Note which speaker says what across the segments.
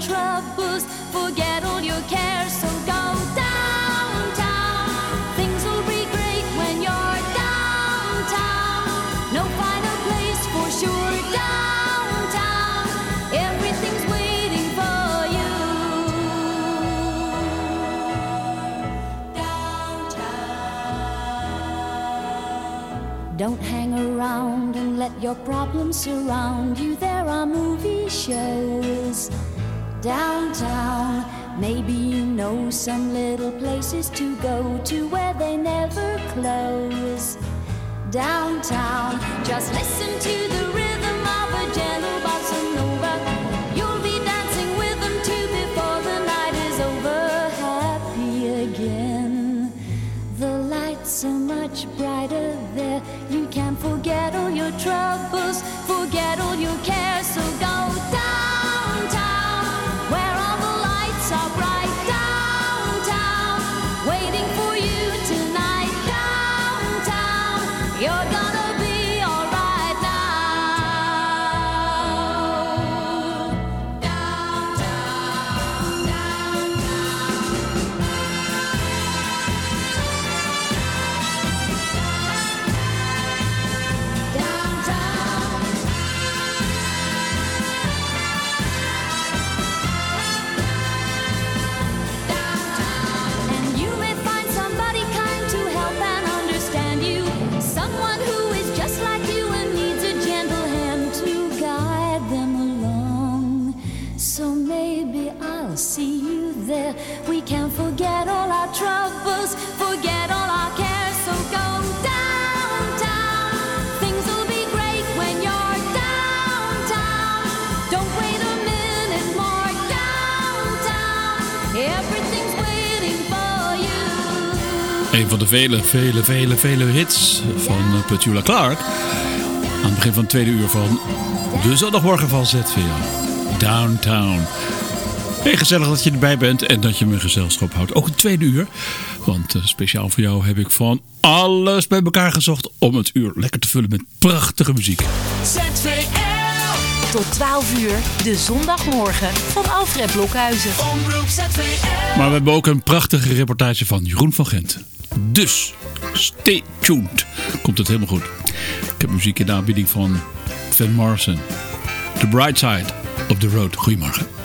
Speaker 1: troubles, forget all your cares. So go downtown. Things will be great when you're downtown. No finer place for sure. Downtown, everything's waiting for you. Downtown. Don't hang around and let your problems surround you. There are movie shows downtown. Maybe you know some little places to go to where they never close. Downtown, just listen to the rhythm of a gentle bossa nova. You'll be dancing with them too before the night is over. Happy again. The lights are much brighter there. You can forget all your troubles, forget all your cares.
Speaker 2: De vele, vele, vele, vele hits van eh, Petula Clark. Aan het begin van het tweede uur van de zondagmorgen van ZVL. Downtown. Hey, gezellig dat je erbij bent en dat je me gezelschap houdt. Ook het tweede uur. Want eh, speciaal voor jou heb ik van alles bij elkaar gezocht om het uur lekker te vullen met prachtige muziek.
Speaker 3: ZVL. Tot 12 uur, de zondagmorgen van Alfred Blokhuizen. Omroep ZVL.
Speaker 2: Maar we hebben ook een prachtige reportage van Jeroen van Gent. Dus, stay tuned. Komt het helemaal goed. Ik heb muziek in de aanbieding van Van Morrison. The Bright Side of the Road. Goedemorgen.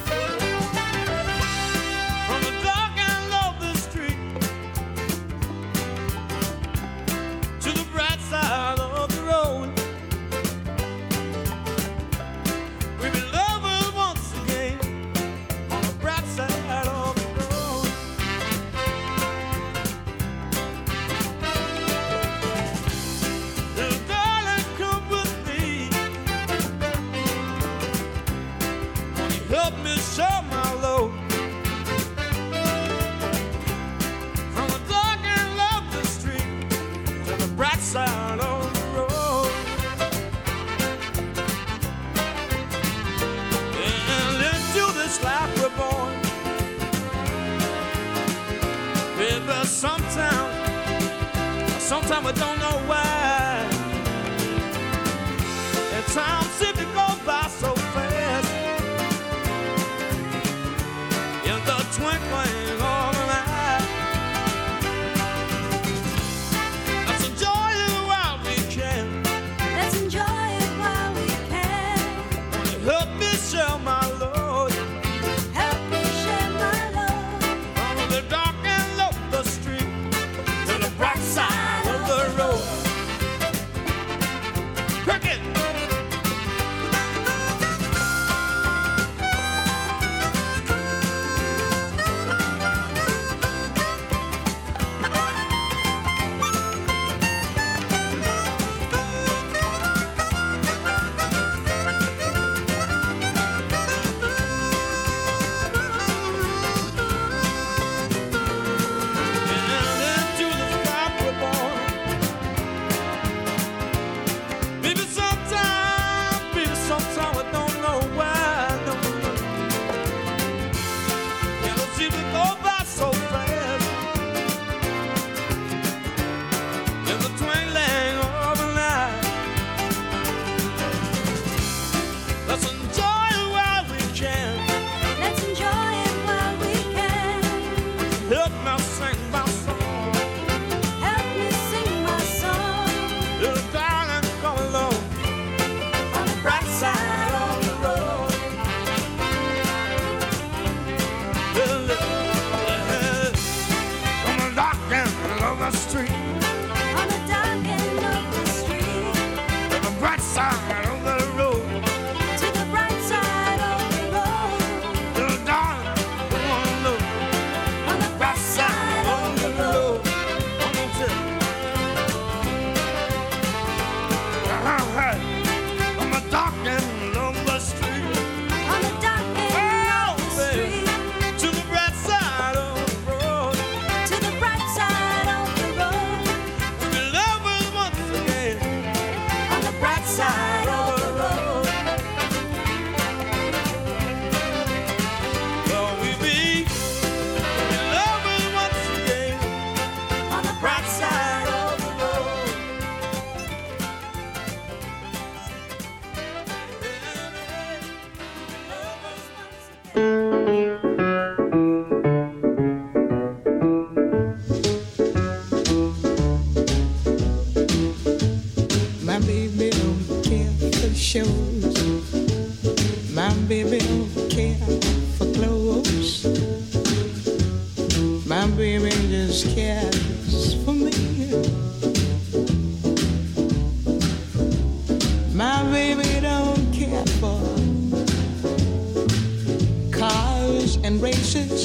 Speaker 4: and
Speaker 5: races.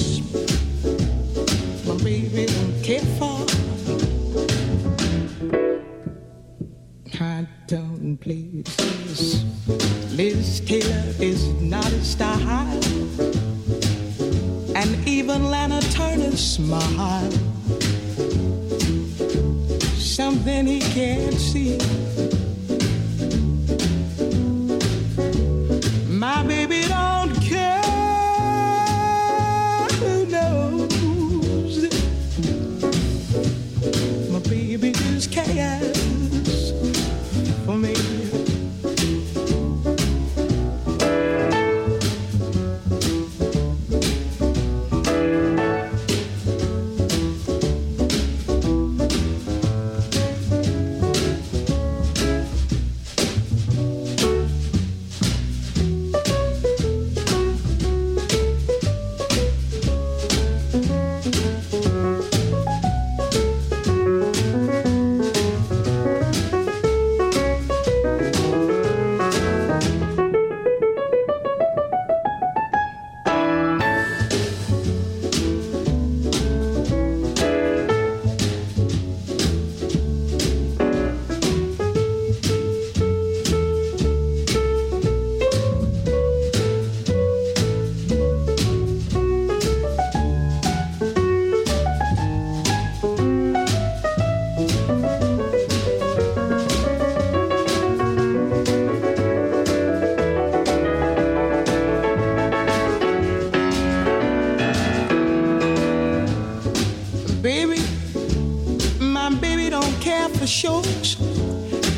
Speaker 5: My baby don't care for shows,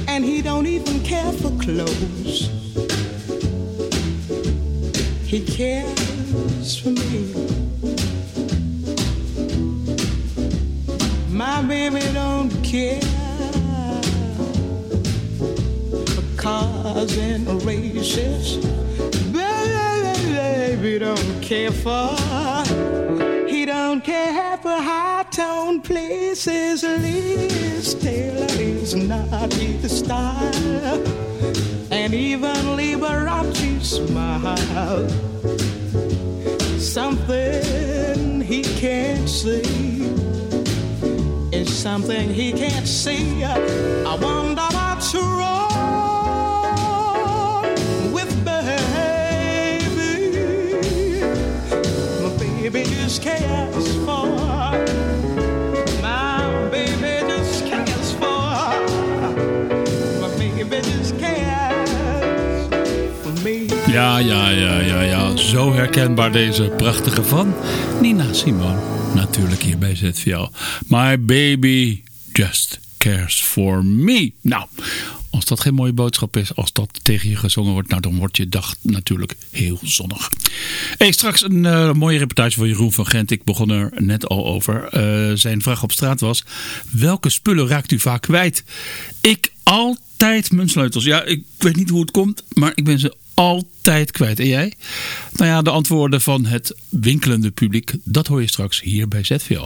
Speaker 5: and he don't even care for clothes. He cares for me. My baby don't care for cars and races. Baby don't care for. He don't care for high tone places. Liz Taylor is not his style, and even Liberace smile. Something he can't see is something he can't see. I wonder what's wrong with baby. My baby just cares for.
Speaker 2: Ja, ja, ja, ja, ja. Zo herkenbaar deze prachtige van Nina Simone. Natuurlijk hier bij ZVL. My baby just cares for me. Nou, als dat geen mooie boodschap is, als dat tegen je gezongen wordt, nou dan wordt je dag natuurlijk heel zonnig. Hey, straks een eh, mooie reportage van Jeroen van Gent. Ik begon er net al over. Eh, zijn vraag op straat was: welke spullen raakt u vaak kwijt? Ik altijd mijn sleutels. Ja, ik weet niet hoe het komt, maar ik ben ze altijd kwijt. En jij? Nou ja, de antwoorden van het winkelende publiek, dat hoor je straks hier bij ZVL.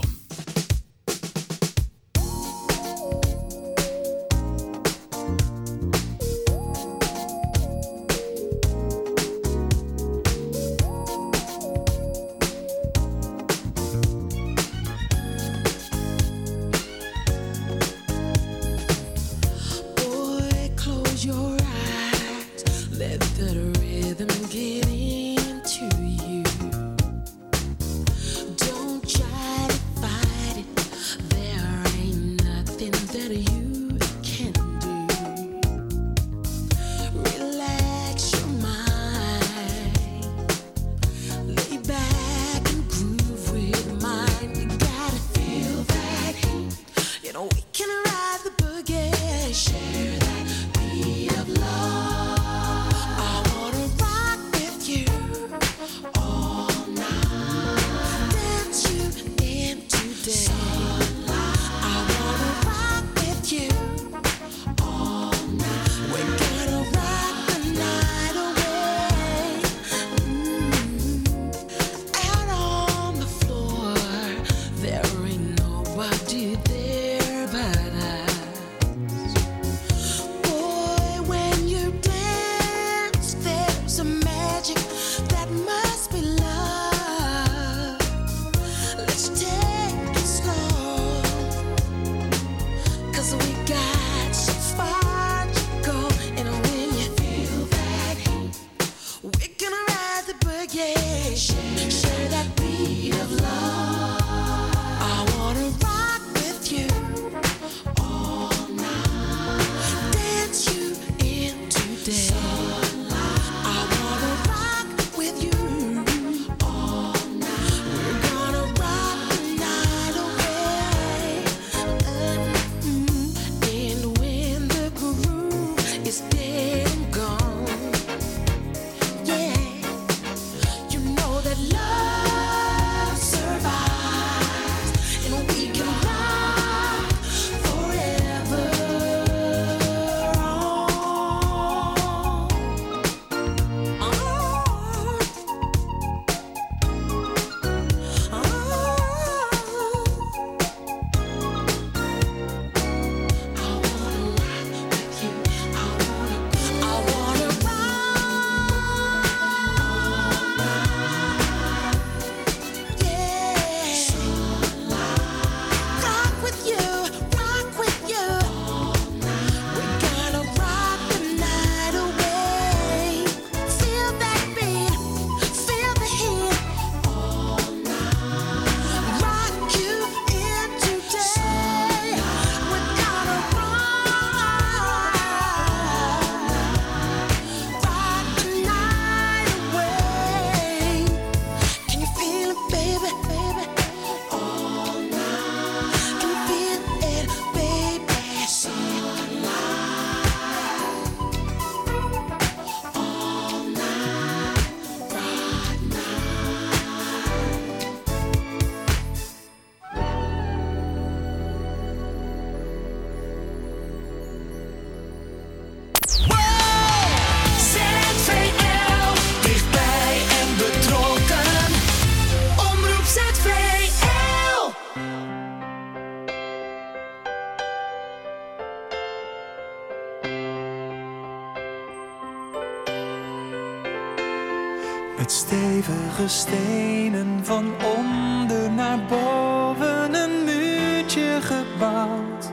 Speaker 6: Stenen van onder naar boven een muurtje gebouwd.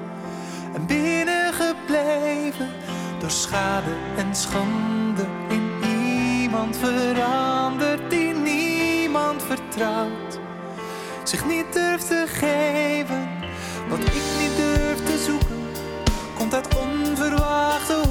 Speaker 6: En binnengebleven door schade en schande in iemand veranderd die niemand vertrouwt. Zich niet durft te geven wat ik niet durf te zoeken, komt uit onverwachte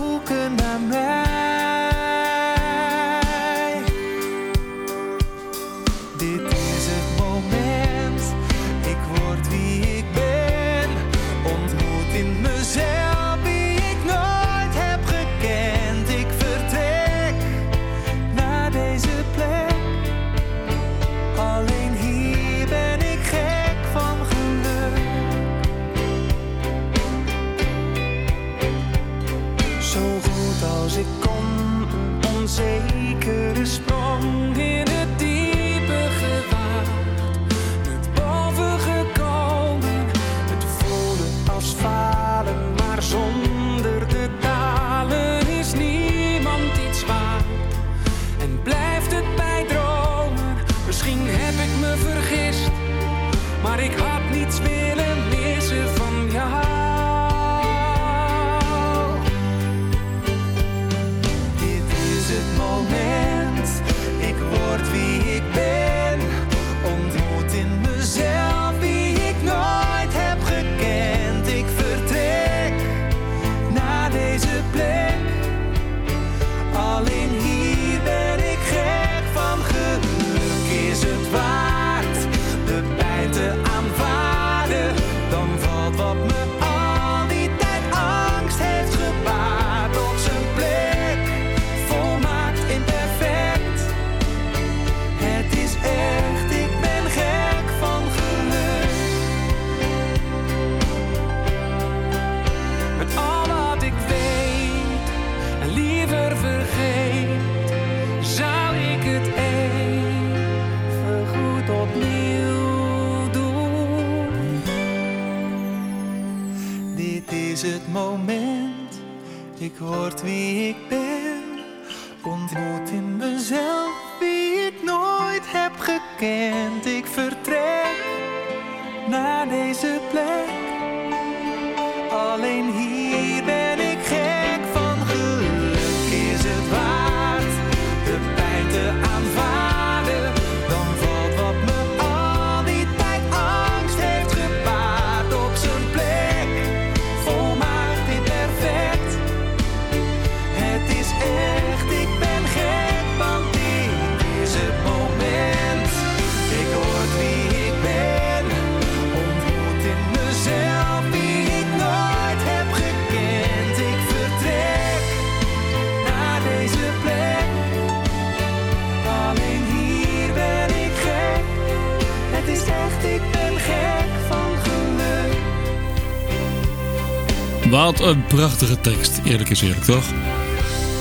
Speaker 2: een prachtige tekst. Eerlijk is eerlijk, toch?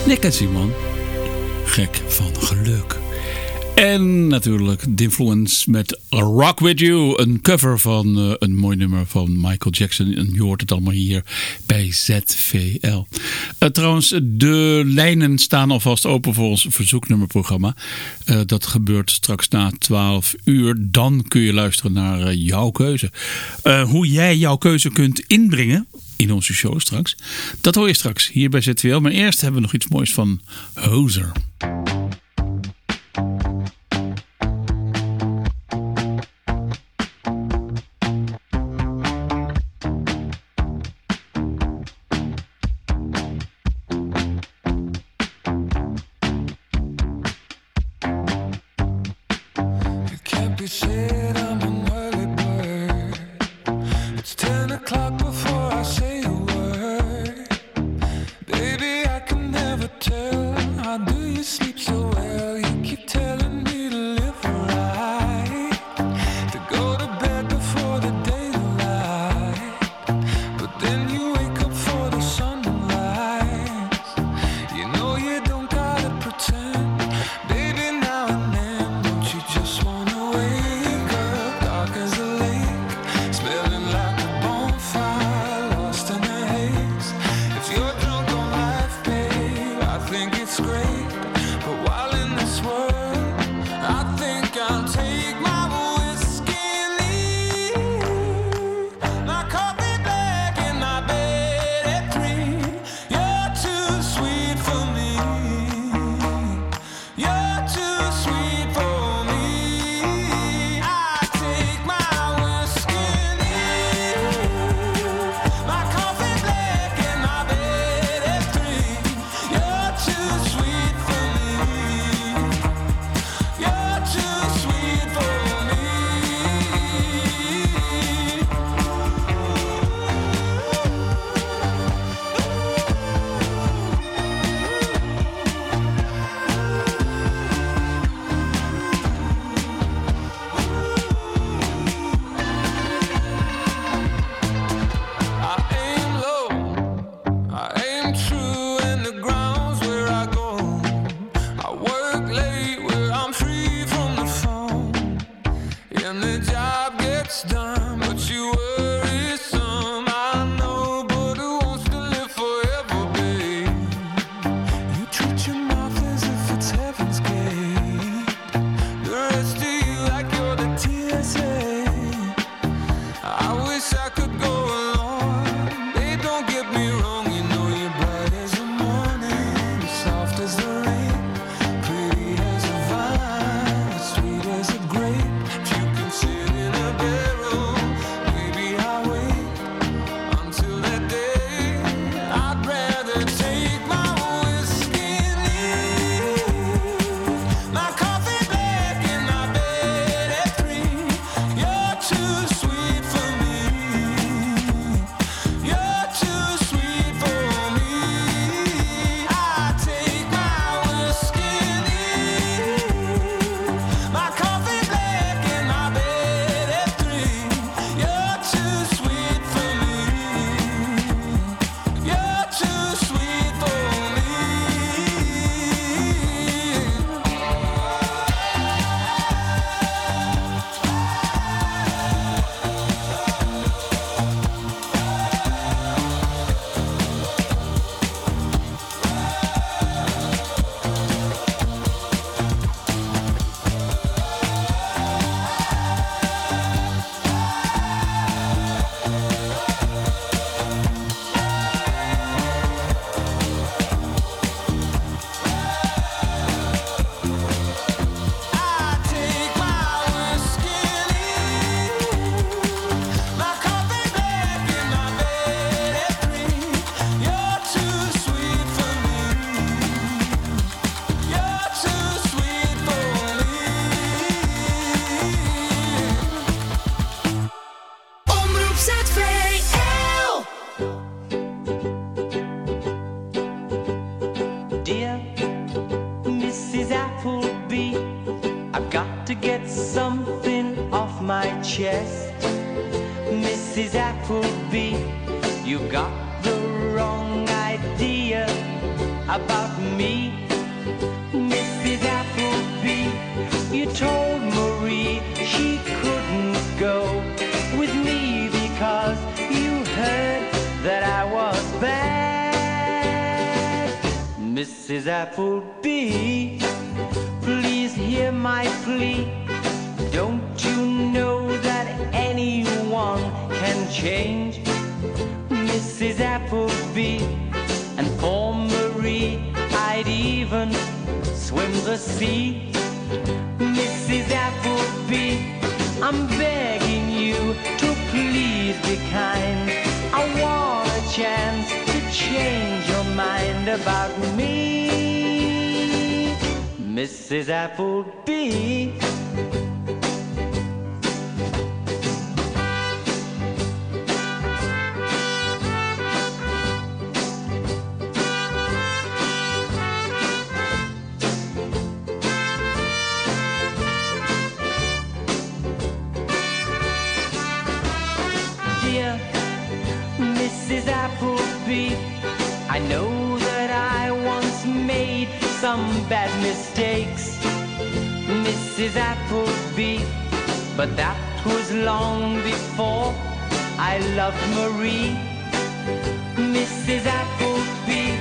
Speaker 2: Nick en Simon. Gek van geluk. En natuurlijk The Influence met Rock With You. Een cover van eh, een mooi nummer van Michael Jackson. En je hoort het allemaal hier bij ZVL. Eh, trouwens, de lijnen staan alvast open voor ons verzoeknummerprogramma. Eh, dat gebeurt straks na 12 uur. Dan kun je luisteren naar jouw keuze. Hoe jij jouw keuze kunt inbrengen in onze show straks. Dat hoor je straks hier bij ZVL. Maar eerst hebben we nog iets moois van Hozer.
Speaker 7: Chance to change your mind about me. Mrs. Appleby. Mrs. Appleby, but that was long before I loved Marie. Mrs. Appleby,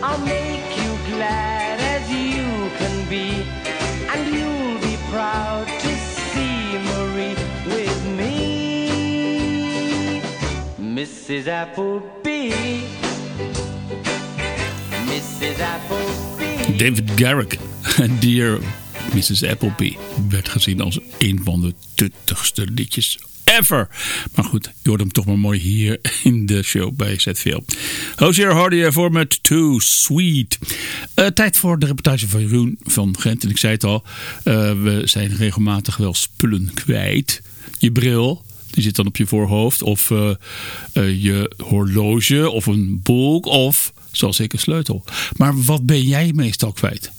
Speaker 7: I'll make you glad as you can be, and you'll be proud to see Marie with me. Mrs. Appleby. Mrs. Appleby.
Speaker 2: David Garrick Dear Mrs. Appleby werd gezien als een van de tuttigste liedjes ever. Maar goed, je hoort hem toch maar mooi hier in de show bij ZVL. Hozier Hardy voor met Too Sweet. Eh, tijd voor de reportage van Jeroen van Gent. En ik zei het al, eh, we zijn regelmatig wel spullen kwijt. Je bril, die zit dan op je voorhoofd. Of eh, je horloge, of een boek, of zoals ik een sleutel. Maar wat ben jij meestal kwijt?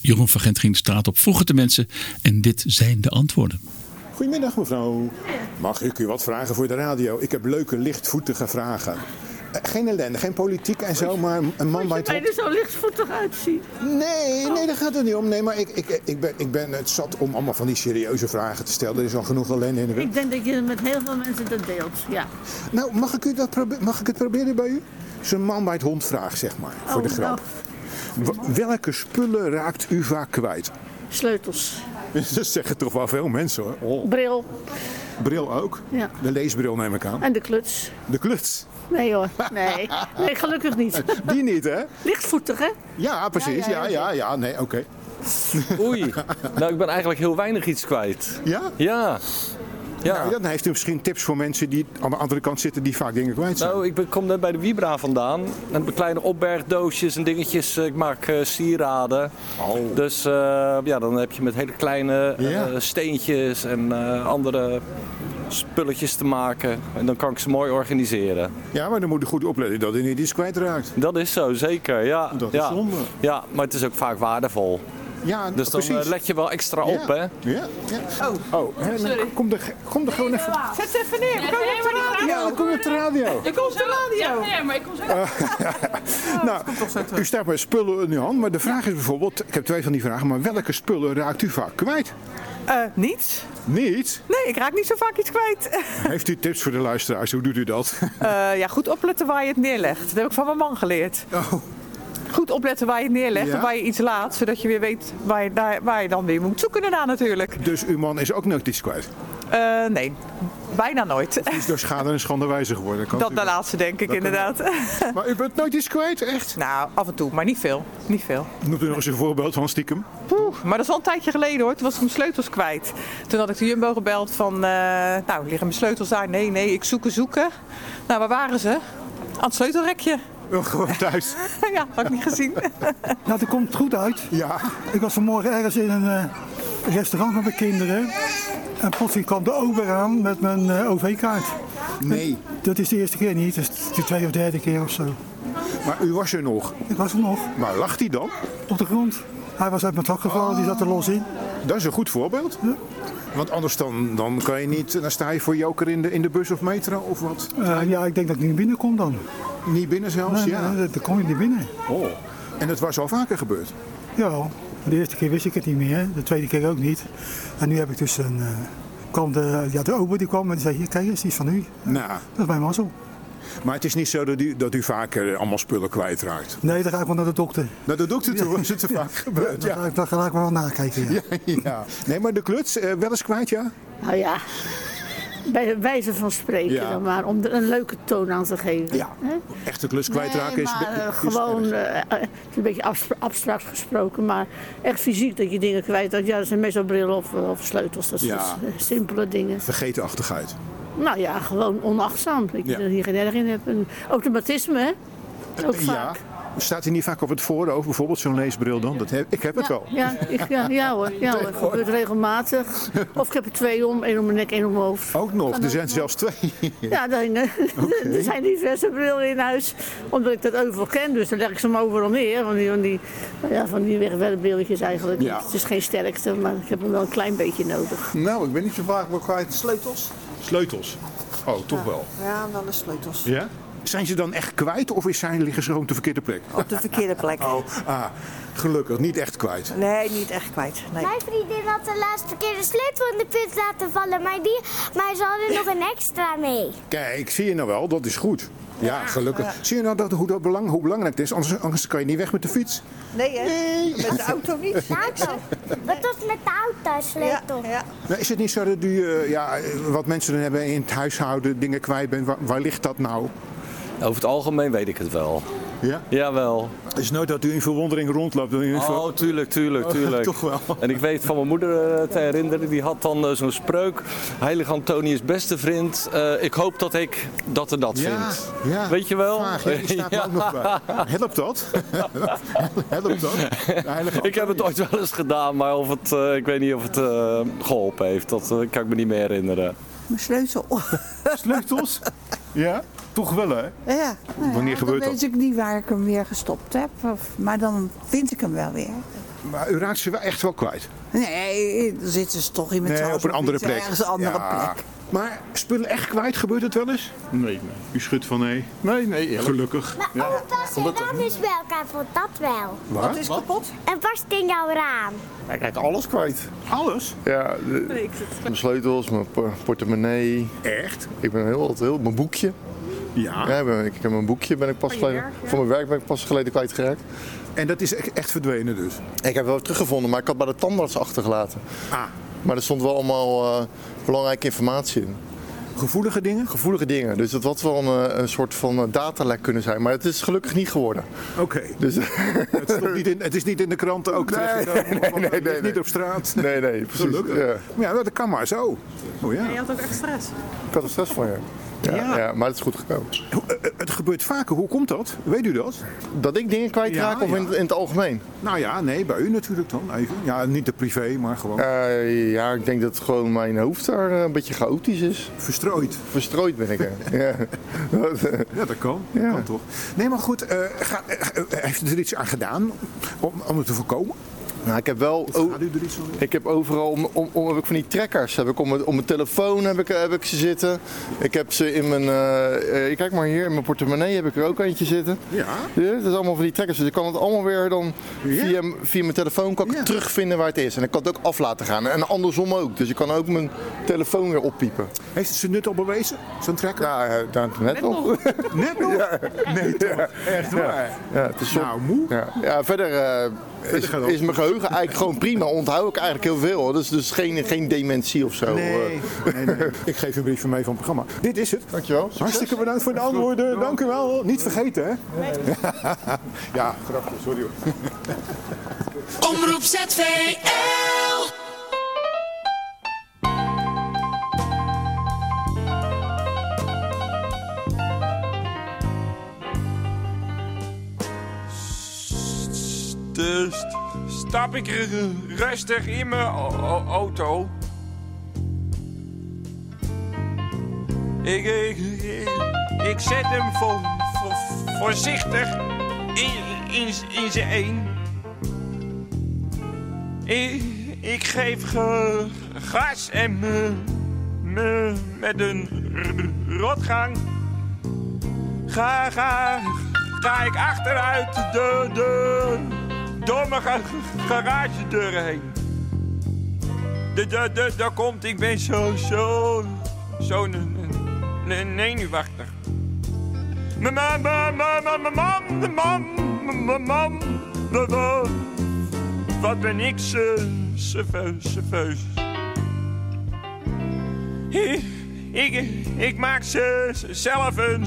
Speaker 2: Jeroen van Gent ging de straat op, vroeg het de mensen en dit zijn de antwoorden.
Speaker 8: Goedemiddag mevrouw. Mag ik u wat vragen voor de radio? Ik heb leuke lichtvoetige vragen. Eh, Geen ellende, geen politiek en zo, maar een man bij het
Speaker 9: Mij er zo lichtvoetig uitziet.
Speaker 8: Nee, nee, daar gaat het niet om. Nee, maar ik, ik, ik, ben, ik ben het zat om allemaal van die serieuze vragen te stellen. Er is al genoeg ellende in de wereld.
Speaker 9: Ik denk dat je met heel veel mensen dat deelt. Ja.
Speaker 8: Nou, mag ik, u dat mag ik het proberen bij u? Zo'n man bij het hond vraag, zeg maar, voor de
Speaker 9: Oh,
Speaker 8: grap. Wa- Welke spullen raakt u vaak kwijt?
Speaker 9: Sleutels.
Speaker 8: Dat zeggen toch wel veel mensen hoor. Oh,
Speaker 9: Bril.
Speaker 8: bril ook?
Speaker 9: Ja.
Speaker 8: De leesbril neem ik aan.
Speaker 9: En de kluts.
Speaker 8: De kluts.
Speaker 9: Nee hoor. Nee. Nee, gelukkig niet.
Speaker 8: Die niet, hè?
Speaker 9: Lichtvoetig hè?
Speaker 8: Ja, precies.
Speaker 9: Ja,
Speaker 8: Ja,
Speaker 9: ja,
Speaker 8: ja, ja. Nee, oké.
Speaker 10: Oei, nou ik ben eigenlijk heel weinig iets kwijt.
Speaker 8: Ja?
Speaker 10: Ja. Ja.
Speaker 8: Nou, dan heeft u misschien tips voor mensen die aan de andere kant zitten die vaak dingen kwijt zijn.
Speaker 10: Nou, ik kom net bij de Vibra vandaan. En kleine opbergdoosjes en dingetjes. Eh, Ik maak eh, sieraden. Dus eh, ja, dan heb je met hele kleine steentjes en andere spulletjes te maken. En dan kan ik ze mooi organiseren.
Speaker 8: Ja, maar dan moet u goed opletten dat u niet iets kwijtraakt.
Speaker 10: Dat is zo, zeker. Ja,
Speaker 8: Dat is
Speaker 10: ja.
Speaker 8: zonde.
Speaker 10: Ja, maar het is ook vaak waardevol.
Speaker 8: Ja,
Speaker 10: Dus dan
Speaker 8: precies.
Speaker 10: eh, let je wel extra op, hè?
Speaker 8: Ja, ja. ja. Oh, oh hè, nou, kom, er, kom er gewoon even.
Speaker 9: Zet ze even neer. Kom op de radio.
Speaker 8: Ja, dan kom je op de radio.
Speaker 9: Ik kom op de radio.
Speaker 11: Nee, maar ik kom zo.
Speaker 8: Nou, u staat met spullen in uw hand, maar de vraag is bijvoorbeeld, ik heb twee van die vragen, maar welke spullen raakt u vaak kwijt?
Speaker 12: Eh, niets.
Speaker 8: Niet?
Speaker 12: Nee, ik raak niet zo vaak iets kwijt.
Speaker 8: Heeft u tips voor de luisteraars? Hoe doet u dat?
Speaker 12: Eh, ja, goed opletten waar je het neerlegt. Dat heb ik van mijn man geleerd.
Speaker 8: Oh,
Speaker 12: Goed opletten waar je het neerlegt
Speaker 8: Ja?
Speaker 12: waar je iets laat. Zodat je weer weet waar je, daar, waar je dan weer moet zoeken daarna natuurlijk.
Speaker 8: dus uw man is ook nooit iets kwijt.
Speaker 12: Eh, nee, bijna nooit.
Speaker 8: Hij is door schade en schande wijzer geworden. Kan
Speaker 12: Dat de laatste denk ik
Speaker 8: Dat
Speaker 12: inderdaad.
Speaker 8: Maar u bent nooit iets kwijt, echt?
Speaker 12: nou, af en toe, maar niet veel. Niet veel.
Speaker 8: Noemt u nog eens een voorbeeld van stiekem?
Speaker 12: Poeh, maar dat is al een tijdje geleden hoor. Toen was ik mijn sleutels kwijt. Toen had ik de Jumbo gebeld van, eh, nou liggen mijn sleutels daar? Nee, nee, ik zoeken, zoeken. Nou, waar waren ze? Aan het sleutelrekje.
Speaker 8: Oh, gewoon thuis.
Speaker 12: ja, had ik niet gezien.
Speaker 13: Nou, dat komt goed uit.
Speaker 8: Ja.
Speaker 13: Ik was vanmorgen ergens in een eh, restaurant met mijn kinderen. En plotseling kwam de ober aan met mijn eh, OV-kaart.
Speaker 8: Nee.
Speaker 13: Dat is de eerste keer niet, dat is de tweede of derde keer of zo.
Speaker 8: Maar u was er nog.
Speaker 13: Ik was er nog,
Speaker 8: Waar lag hij dan?
Speaker 13: op de grond. Hij was uit mijn tak gevallen, die zat er los in.
Speaker 8: Dat is een goed voorbeeld. Want anders dan, dan kan je niet, dan sta je voor joker in de, in de bus of metro of wat?
Speaker 13: Eh, ja, ik denk dat ik niet binnenkom dan.
Speaker 8: Niet binnen zelfs?
Speaker 13: Nee,
Speaker 8: ja.
Speaker 13: nee, dan kom je niet binnen.
Speaker 8: Oh. En het was al vaker gebeurd?
Speaker 13: Ja, de eerste keer wist ik het niet meer, de tweede keer ook niet. En nu heb ik dus een... eh, kwam de, ja, de ober die kwam en die zei, hier kijk eens, die is van u.
Speaker 8: Nou,
Speaker 13: Dat is mijn mazzel.
Speaker 8: Maar het is niet zo dat u, dat u vaker allemaal spullen kwijtraakt.
Speaker 13: Nee, dan ga ik wel naar de dokter.
Speaker 8: Naar de dokter toe is het er vaak gebeurd.
Speaker 13: Dan,
Speaker 8: Ja.
Speaker 13: ga ik, dan ga ik wel nakijken, ja.
Speaker 8: Ja, ja. Nee, maar de kluts, eh, wel eens kwijt, ja?
Speaker 9: Nou ja, bij wijze van spreken
Speaker 8: Ja.
Speaker 9: dan maar, om er een leuke toon aan te geven.
Speaker 8: Ja. Echte klus kwijtraken
Speaker 9: Nee,
Speaker 8: is...
Speaker 9: maar, eh,
Speaker 8: is
Speaker 9: gewoon,
Speaker 8: erg.
Speaker 9: eh, eh, het is een beetje abs- abstract gesproken, maar echt fysiek dat je dingen kwijt had. Ja, dat zijn meestal brillen of, eh, of sleutels, dat
Speaker 8: Ja.
Speaker 9: eh, simpele dingen.
Speaker 8: Vergetenachtigheid.
Speaker 9: Nou ja, gewoon onachtzaam,
Speaker 8: Ja.
Speaker 9: er hier geen erg in hebt. En automatisme, hè? Ook
Speaker 8: Ja.
Speaker 9: vaak.
Speaker 8: Staat hij niet vaak op het voorhoofd, bijvoorbeeld zo'n leesbril dan? Dat heb, ik heb het
Speaker 9: ja,
Speaker 8: wel.
Speaker 9: Ja, ik, ja, ja hoor, ja hoor, gebeurt regelmatig. Of ik heb er twee om, één om mijn nek, één om mijn hoofd.
Speaker 8: Ook nog, er
Speaker 9: ook
Speaker 8: zijn zelfs twee.
Speaker 9: Ja, dan, eh, er zijn diverse brillen in huis, omdat ik dat overal ken. Dus dan leg ik ze maar overal neer. Van die, van die, ja, van die wegwerpbrilletjes eigenlijk.
Speaker 8: Ja.
Speaker 9: Het is geen sterkte, maar ik heb hem wel een klein beetje nodig.
Speaker 14: Nou, ik ben niet zo vaak meer kwijt. Sleutels?
Speaker 8: Sleutels. Oh, toch wel.
Speaker 15: Ja, wel de sleutels.
Speaker 8: Ja? Zijn ze dan echt kwijt of is zijn, liggen ze gewoon op de verkeerde plek?
Speaker 15: Op de verkeerde plek.
Speaker 8: Oh, ah, gelukkig, niet echt kwijt.
Speaker 15: Nee, niet echt kwijt. Nee.
Speaker 16: Mijn vriendin had de laatste keer de sleutel in de put laten vallen, maar, die, maar ze hadden nog een extra mee.
Speaker 8: Kijk, zie je nou wel, dat is goed. Ja, gelukkig. Zie je nou dat, hoe, dat belang, hoe belangrijk het is? Anders, anders kan je niet weg met de fiets.
Speaker 15: Nee, hè? Met de auto niet.
Speaker 16: De auto. Wat was met de auto sleutel?
Speaker 15: Ja,
Speaker 8: Nou, is het niet zo dat u, eh, ja, wat mensen dan hebben in het huishouden, dingen kwijt bent? Waar, waar ligt dat nou?
Speaker 10: Over het algemeen weet ik het wel.
Speaker 8: Ja?
Speaker 10: Jawel.
Speaker 8: Het is nooit dat u in verwondering rondloopt. in ver-
Speaker 10: Oh, tuurlijk, tuurlijk,
Speaker 8: Oh,
Speaker 10: tuurlijk.
Speaker 8: toch wel.
Speaker 10: En ik weet van mijn moeder eh, te herinneren, die had dan eh, zo'n spreuk. Heilig Antonius beste vriend, eh, ik hoop dat ik dat en dat
Speaker 8: Ja,
Speaker 10: vind.
Speaker 8: ja.
Speaker 10: Weet je wel?
Speaker 8: Vaag, ja, die staat ook nog bij. Helpt dat? Helpt dat? De heilige
Speaker 10: Ik heb het ooit wel eens gedaan, maar of het, eh, ik weet niet of het eh, geholpen heeft. Dat kan ik me niet meer herinneren.
Speaker 15: Mijn sleutel.
Speaker 8: Sleutels? Ja? Toch wel, hè?
Speaker 15: Ja. Nou
Speaker 8: Wanneer
Speaker 15: ja,
Speaker 8: gebeurt
Speaker 15: dan
Speaker 8: dat?
Speaker 15: weet ik niet waar ik hem weer gestopt heb. Of, maar dan vind ik hem wel weer.
Speaker 8: Maar u raakt ze wel echt wel kwijt.
Speaker 15: Nee, dan zitten ze toch in mijn
Speaker 8: Nee, op een andere plek.
Speaker 15: Ergens een andere
Speaker 8: Ja.
Speaker 15: plek.
Speaker 8: Maar spullen echt kwijt, gebeurt het wel eens?
Speaker 14: Nee, nee.
Speaker 8: U schudt van nee.
Speaker 14: Nee, nee, eerlijk.
Speaker 8: Gelukkig.
Speaker 16: Maar opa's en raam is bij elkaar, vond dat wel.
Speaker 8: Waar?
Speaker 15: is kapot?
Speaker 16: En past in jouw raam.
Speaker 14: Ja, kijk, alles kwijt.
Speaker 8: Alles?
Speaker 14: Ja, de- mijn sleutels, mijn por- portemonnee.
Speaker 8: Echt?
Speaker 14: Ik ben heel, heel mijn boekje.
Speaker 8: Ja.
Speaker 14: Ja, ik, heb mijn boekje ben ik pas geleden,
Speaker 9: werk, ja.
Speaker 14: voor mijn werk ben ik pas geleden kwijtgeraakt.
Speaker 8: En dat is e- echt verdwenen dus?
Speaker 14: Ik heb wel teruggevonden, maar ik had bij de tandarts achtergelaten.
Speaker 8: Ah,
Speaker 14: Maar er stond wel allemaal eh, belangrijke informatie in.
Speaker 8: gevoelige dingen?
Speaker 14: Gevoelige dingen. Dus dat had wel een, eh, een soort van eh, datalek kunnen zijn. Maar het is gelukkig niet geworden.
Speaker 8: Oké.
Speaker 14: Dus,
Speaker 8: Het, stond niet in- het is niet in de kranten ook terechtgekomen?
Speaker 14: nee, nee,
Speaker 8: het ligt
Speaker 14: nee,
Speaker 8: niet
Speaker 14: nee.
Speaker 8: op straat?
Speaker 14: nee, nee, precies.
Speaker 8: Gelukkig.
Speaker 14: Ja.
Speaker 8: Ja, dat kan maar zo. Oh ja.
Speaker 12: Je had ook echt stress.
Speaker 14: Ik had er stress van, ja. Ja,
Speaker 8: Ja.
Speaker 14: ja. maar het is goed gekomen.
Speaker 8: Eh, eh, Het gebeurt vaker. Hoe komt dat? Weet u dat?
Speaker 14: Dat ik dingen kwijtraak
Speaker 8: Ja,
Speaker 14: of in,
Speaker 8: ja.
Speaker 14: in het algemeen?
Speaker 8: Nou ja, nee, bij u natuurlijk dan even. Ja, niet de privé, maar gewoon
Speaker 14: Eh, ja, ik denk dat gewoon mijn hoofd daar een beetje chaotisch is.
Speaker 8: verstrooid.
Speaker 14: Verstrooid ben ik. hè. ja.
Speaker 8: Ja, dat kan. Dat kan toch. Nee, maar goed, ga- heeft u er iets aan gedaan om, om het te voorkomen?
Speaker 14: Nou, ik heb wel... O- ik heb overal om, om, om, heb ik van die trekkers. Heb ik om, mijn- om mijn telefoon heb ik, heb ik ze zitten. Ik heb ze in mijn. eh, eh, kijk maar hier, in mijn portemonnee heb ik er ook eentje zitten.
Speaker 8: Ja.
Speaker 14: Ja, dat is allemaal van die trekkers. Dus ik kan het allemaal weer dan
Speaker 8: Ja.
Speaker 14: via, via mijn telefoon kan ik
Speaker 8: Ja.
Speaker 14: terugvinden waar het is. En ik kan het ook af laten gaan. En andersom ook. Dus ik kan ook mijn telefoon weer oppiepen.
Speaker 8: Heeft het zijn nut al bewezen, zo'n trekker?
Speaker 14: Ja, eh, daar- net nog.
Speaker 8: Net nog? Nee toch? Echt waar?
Speaker 14: Ja, het is soort-
Speaker 8: Nou, moe.
Speaker 14: Ja, ja verder eh, is,
Speaker 8: het
Speaker 14: is mijn geheugen eigenlijk gewoon prima. Onthoud ik eigenlijk heel veel. hoor. Dus, dus geen, geen dementie of zo.
Speaker 8: Nee,
Speaker 14: eh.
Speaker 8: nee, nee. Ik geef u een briefje mee van het programma. Dit is het.
Speaker 14: Dankjewel.
Speaker 8: Hartstikke bedankt voor de antwoorden. Dank u wel. Niet vergeten, hè? Ja, grapje. Sorry hoor.
Speaker 3: Omroep ZVL.
Speaker 4: Stap ik rustig in mijn auto. Ik, ik, ik, zet hem voor, voor, voorzichtig in, in, in zijn een.
Speaker 17: Ik, ik geef ge, gas en me, me met een rotgang. Ga, ga, ga ik achteruit de, door heen. ga garagedeuren heen. Daar komt, ik ben zo, zo, zo'n nee, nee nu wachter. Mijn man, mijn man, mijn man, mijn man, mijn man, wat ben ik ze, serveus, serveus. Ik, ik, maak ze zelf een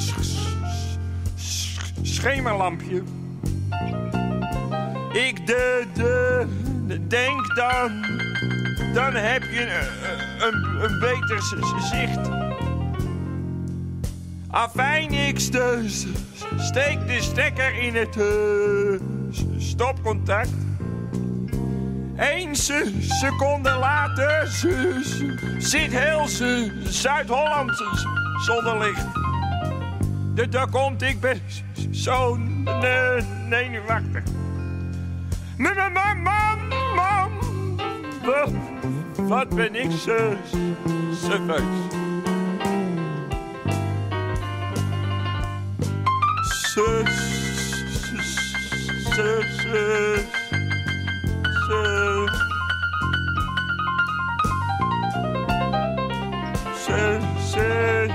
Speaker 17: schemerlampje. Ik de, de, de- denk dan, dan heb je een, een, beter zicht. Afijn, ik st- s- steek de stekker in het s- stopcontact. Eén se- seconde later zit heel Zuid-Holland zonder licht. Daar komt, ik ben z- zo nee, zenuwachtig. Maar, maar, maar, man, man. Wat, wat ben ik zo suffuis. Zo, zo, zo, zo. Zo, zo,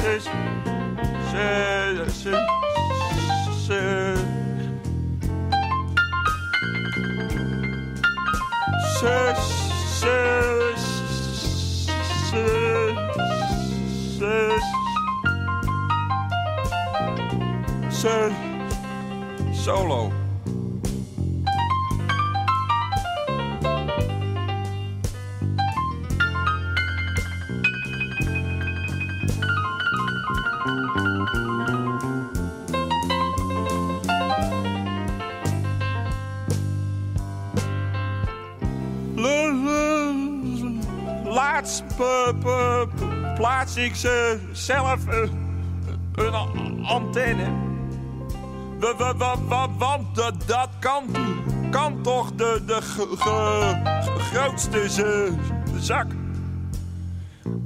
Speaker 17: zo, zo, zo, zo. zijn Solo. Laatst plaats ik ze zelf eh, een antenne. Wa- wa- wa- Want dat, kan, kan toch de, de grootste zak.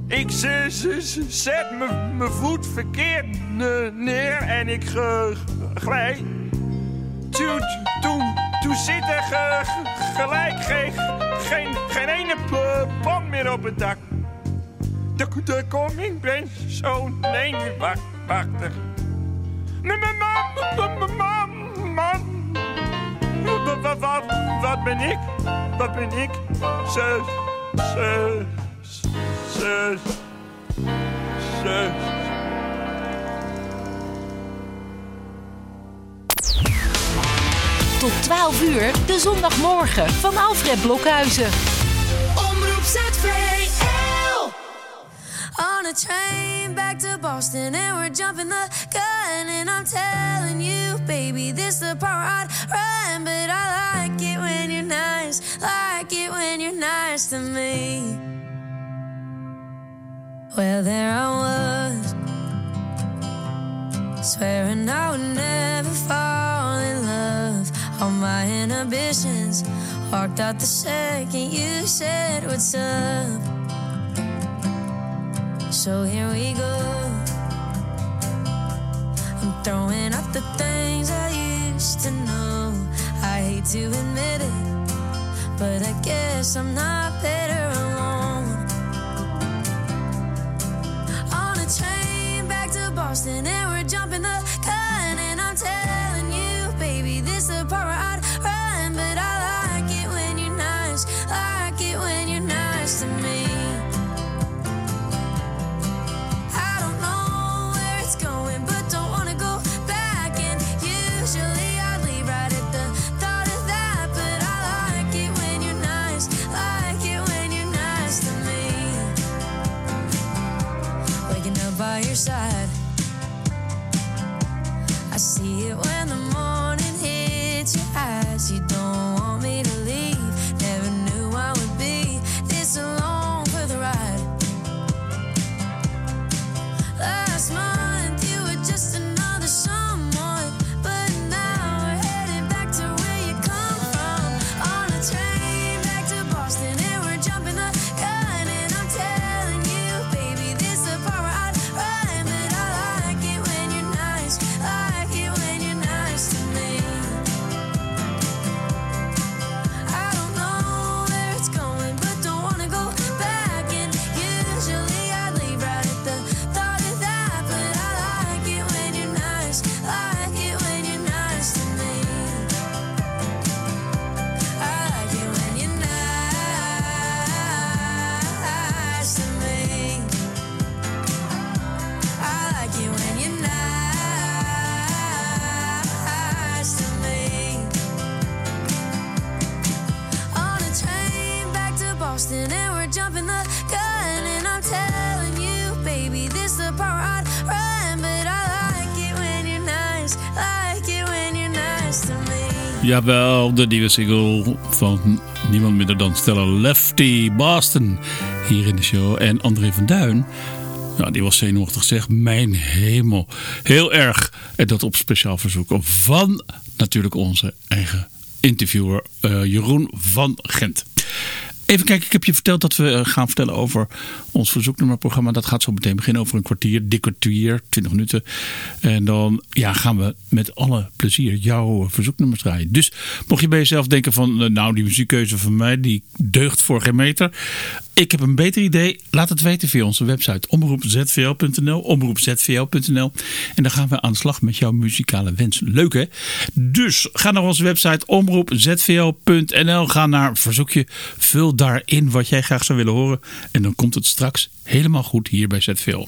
Speaker 17: Ik ze- ze- ze- zet mijn voet verkeerd ne- neer en ik glij. Toen, toen, toen zit er ge- gelijk geen, geen, geen ene pan meer op het dak. De, de koning ben zo zenuwachtig. Man, man, Wat, wat, wat, ben ik? Wat ben ik? Ze, ze, ze, ze.
Speaker 3: Tot 12 uur, de zondagmorgen van Alfred Blokhuizen.
Speaker 18: A train back to Boston and we're jumping the gun and I'm telling you, baby, this the part I'd run, but I like it when you're nice, like it when you're nice to me. Well, there I was, swearing I would never fall in love. All my inhibitions walked out the second you said what's up. So here we go. I'm throwing up the things I used to know. I hate to admit it, but I guess I'm not better alone. On a train back to Boston, and we're jumping the
Speaker 2: Jawel, de nieuwe single van niemand minder dan Stella Lefty Boston hier in de show. En André van Duin, nou, die was zenuwachtig zeg, mijn hemel. Heel erg. En dat op speciaal verzoek van natuurlijk onze eigen interviewer eh, Jeroen van Gent. Even kijken, ik heb je verteld dat we eh, gaan vertellen over ons verzoeknummerprogramma. Dat gaat zo meteen beginnen over een kwartier, dik kwartier, 20 minuten. En dan ja, gaan we met alle plezier jouw verzoeknummers draaien. Dus mocht je bij jezelf denken van, eh, nou die muziekkeuze van mij, die deugt voor geen meter. Ik heb een beter idee. Laat het weten via onze website omroepzvl.nl, omroepzvl.nl. En dan gaan we aan de slag met jouw muzikale wens. Leuk hè? Dus ga naar onze website omroepzvl.nl. Ga naar verzoekje. Vul daarin wat jij graag zou willen horen. En dan komt het straks helemaal goed hier bij ZVL.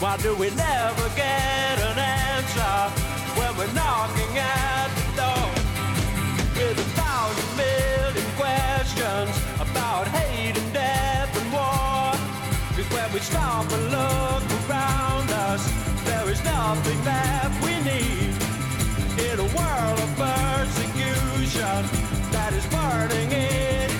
Speaker 17: Why do we never get an answer when we're knocking at the door? With a thousand million questions about hate and death and war. Cause when we stop and look around us, there is nothing that we need. In a world of persecution that is burning in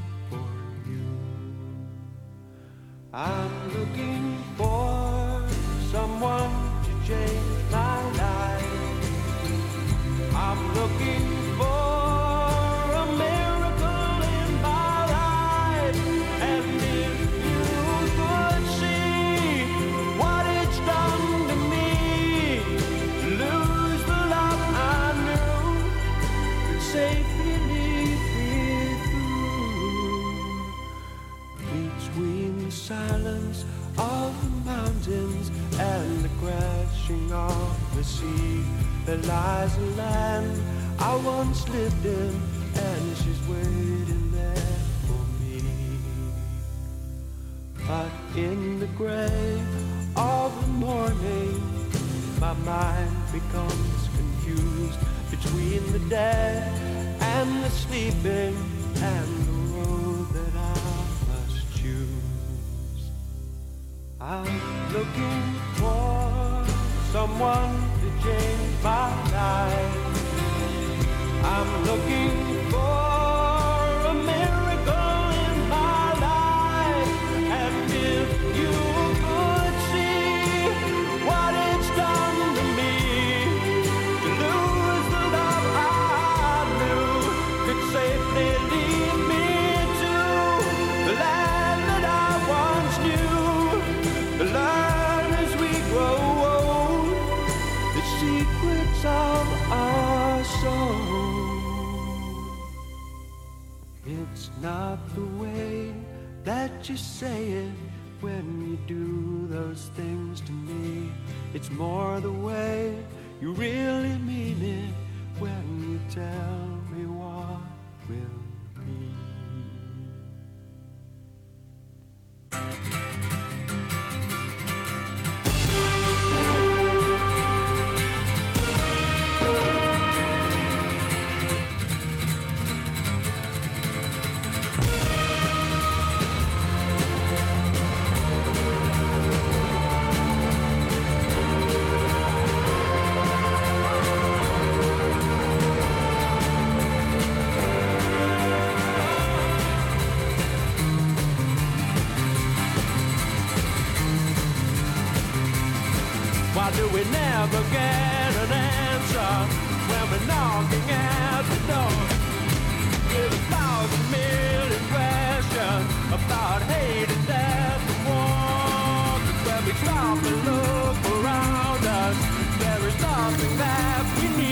Speaker 17: I'm looking for someone to change my life. I'm looking crashing of the sea. There lies a land I once lived in, and she's waiting there for me. But in the gray of the morning, my mind becomes confused between the dead and the sleeping and the road that I must choose. I'm looking someone to change my life. I'm looking that you say it when you do those things to me. It's more the way you really mean it when you tell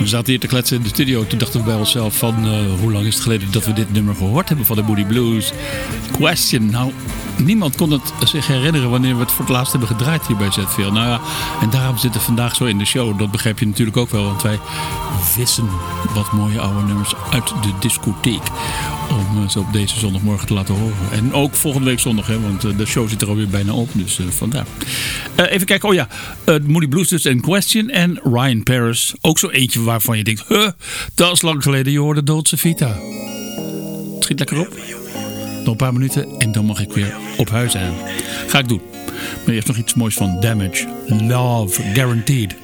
Speaker 2: zaten hier te kletsen in de studio. Toen dachten we bij onszelf van eh, hoe lang is het geleden dat we dit nummer gehoord hebben van de Moody Blues. Question. Nou, niemand kon het zich herinneren wanneer we het voor het laatst hebben gedraaid hier bij ZVL. Nou ja, en daarom zitten we vandaag zo in de show. Dat begrijp je natuurlijk ook wel, want wij vissen wat mooie oude nummers uit de discotheek. Om eh, ze op deze zondagmorgen te laten horen. En ook volgende week zondag, hè, want eh, de show zit er alweer bijna op. Dus eh, vandaar. Even kijken, oh ja. Moody Blues dus en Question en Ryan Paris. Ook zo eentje waarvan je denkt, huh, dat is lang geleden. Je hoorde Dolce Vita. Schiet lekker op. Nog een paar minuten en dan mag ik weer op huis aan. Ga ik doen. Maar eerst nog iets moois van Damage. Love Guaranteed.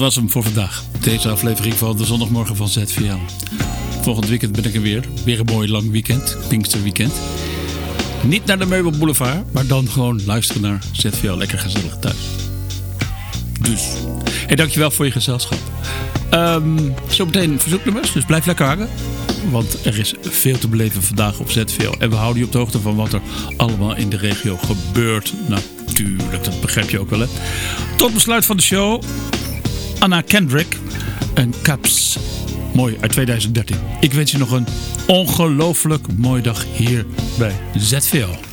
Speaker 17: Was
Speaker 2: hem voor vandaag. Deze aflevering van de zondagmorgen van ZVL. Volgend weekend ben ik er weer. Weer een mooi lang weekend. Pinksterweekend. Niet naar de Meubel Boulevard, maar dan gewoon luisteren naar ZVL. Lekker gezellig thuis. Dus. Hey, dankjewel voor je gezelschap. Ehm zometeen verzoeknummers, dus blijf lekker hangen. Want er is veel te beleven vandaag op ZVL. En we houden je op de hoogte van wat er allemaal in de regio gebeurt. Natuurlijk, dat begrijp je ook wel hè. Tot besluit van de show. Anna Kendrick en Caps. Mooi, uit 2013. Ik wens je nog een ongelooflijk mooie dag hier bij ZVL.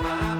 Speaker 17: bye